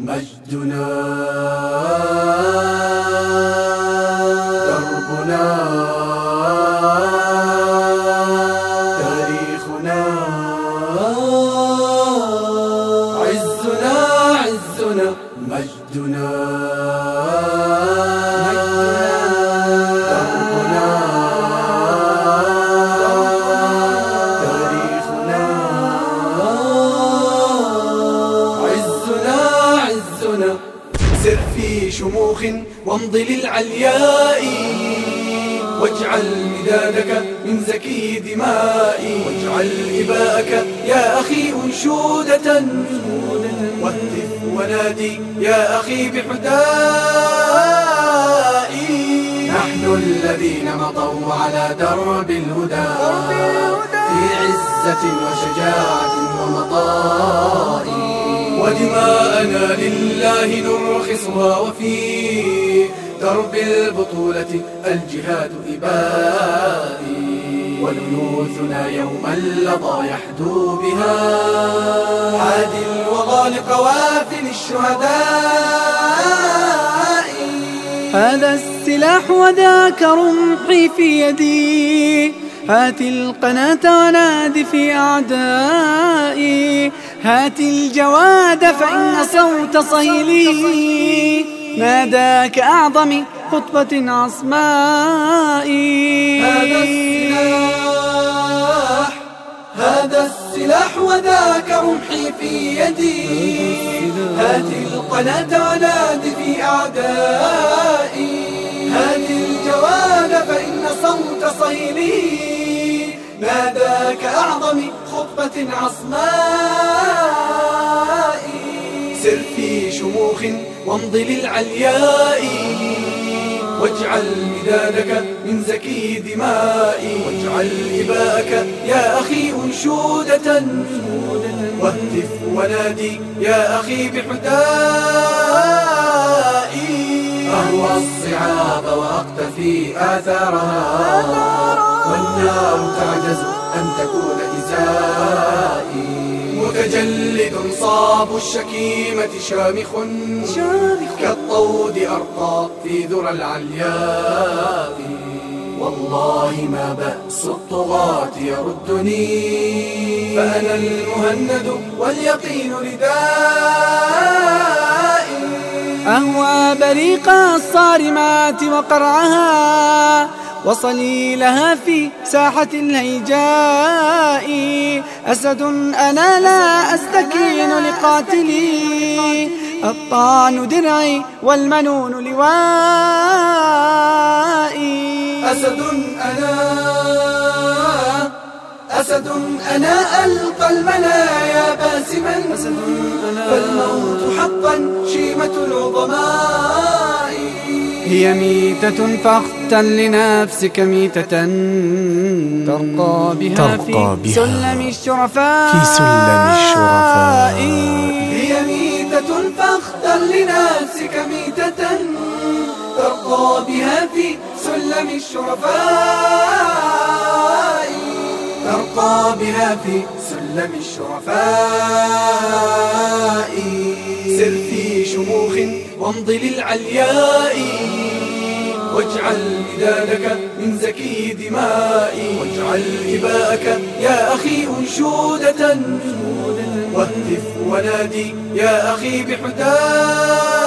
مجدنا دربنا تاريخنا. عزنا عزنا. مجدنا. عزنا سر في شموخ وامض للعلياء. واجعل مدادك من زكي دمائي. واجعل إباءك يا أخي أنشودة. واهتف ونادي يا أخي بحدائي. نحن الذين مضوا على درب الهدى. في عزة وشجاعة. ودماءنا لله نرخصها وفي درب البطولة الجهاد إبائي. وليوثنا يوم اللظى يحدو بها. عادل وغال قوافل الشهداء. هذا السلاح وذاك رمحي في يدي. هات القناة وناد في أعدائي. هات الجواد فإن صوت صهيلي ناداك أعظم خطبة عصمائي هذا السلاح هذا السلاح وذاك رمحي في يدي. هذه القناة ونادي في أعدائي. هذه الجواد فإن صوت صهيلي ناداك أعظم خطبة عصمائي سر في شموخ وامض للعلياء. واجعل مدادك من زكي دمائي. واجعل إباءك يا أخي أنشودة. واهتف ونادي يا أخي بحدائي. أهوى الصعاب وأقتفي آثارها. والنار تعجز أن تكون إزائي متجلد صاب الشكيمة شامخ. كالطود أرقى في ذرى العلياء. والله ما بأس الطغاة يردني. فأنا المهند واليقين ردائي أهوى بريق الصارمات وقرعها وصليلها في ساحة الهيجاء. أسد أنا لا أستكين لقاتلي. الطعن درعي والمنون لوائي. أسد أسد أنا ألقى المنايا باسما. فالموت حقا شيمة العظماء. هي ميتة فاختل لنفسك ميتة. ترقى بها ترقى في بها سلم الشرفاء. في سلم الشرفاء. هي ميتة فاختر لنفسك ميتة. ترقى بها في سلم الشرفاء. ترقى بها في سلم الشرفاء. سر في شموخ وامض للعلياء واجعل مدادك من زكي دمائي واجعل إباءك يا أخي أنشودة. واهتف ونادي يا أخي بحدائي